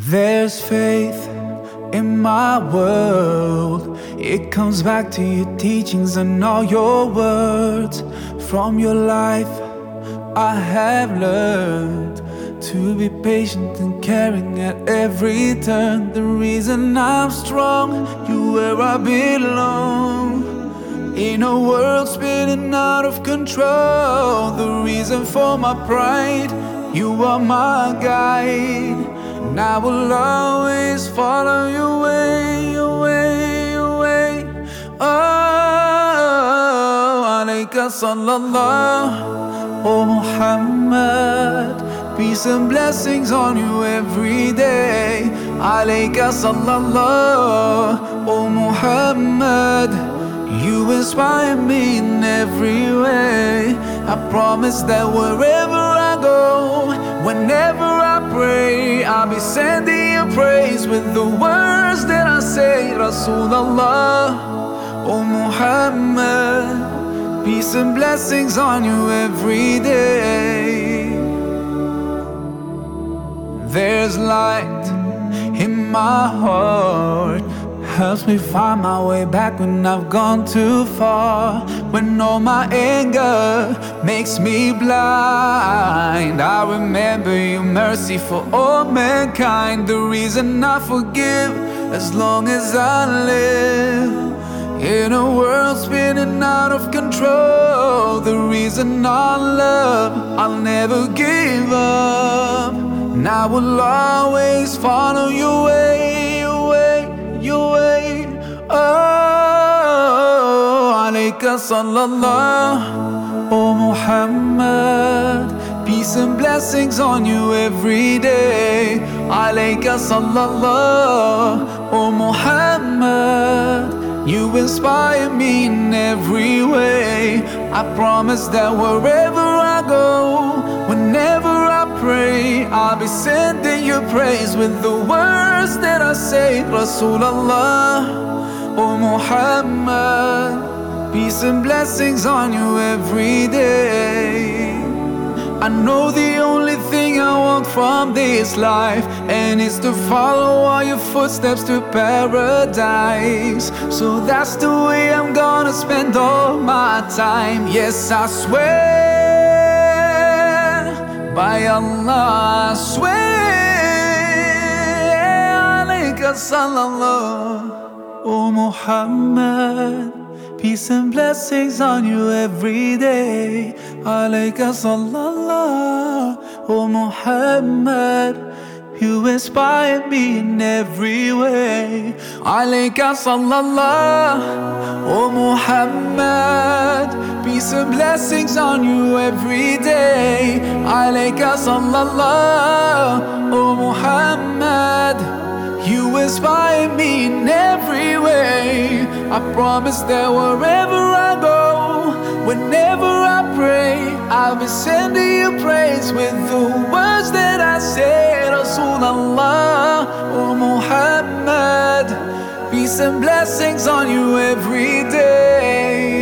There's faith in my world. It comes back to your teachings and all your words. From your life, I have learned to be patient and caring at every turn. The reason I'm strong, you where I belong. In a world spinning out of control, the reason for my pride, you are my guide. And I will always follow your way, your way, your way. Oh, alayka sallallahu, oh Muhammad. Peace and blessings on you every day. Alayka sallallahu, oh Muhammad. You inspire me in every way. I promise that wherever I go, whenever I pray, I'll be sending you praise with the words that I say. Rasulullah, oh Muhammad, peace and blessings on you every day. There's light in my heart helps me find my way back when I've gone too far. When all my anger makes me blind, I remember your mercy for all mankind. The reason I forgive as long as I live. In a world spinning out of control, the reason I love, I'll never give up. And I will always follow your way, your way. Oh, alayka sallallahu, oh Muhammad. Peace and blessings on you every day. Alayka sallallahu, oh Muhammad. You inspire me in every way. I promise that wherever sending you praise with the words that I say. Rasulullah, oh Muhammad, peace and blessings on you every day. I know the only thing I want from this life, and it's to follow all your footsteps to paradise. So that's the way I'm gonna spend all my time. Yes, I swear by Allah, I swear. Alayka sallallahu, oh Muhammad. Peace and blessings on you every day. Alayka sallallahu, oh Muhammad. You inspire me in every way. Alayka sallallahu, oh Muhammad. Peace and blessings on you every day. Alayka sallallahu, oh Muhammad. You inspire me in every way. I promise that wherever I go, whenever I pray, I'll be sending you praise with the say. Rasulullah, oh Muhammad, peace and blessings on you every day.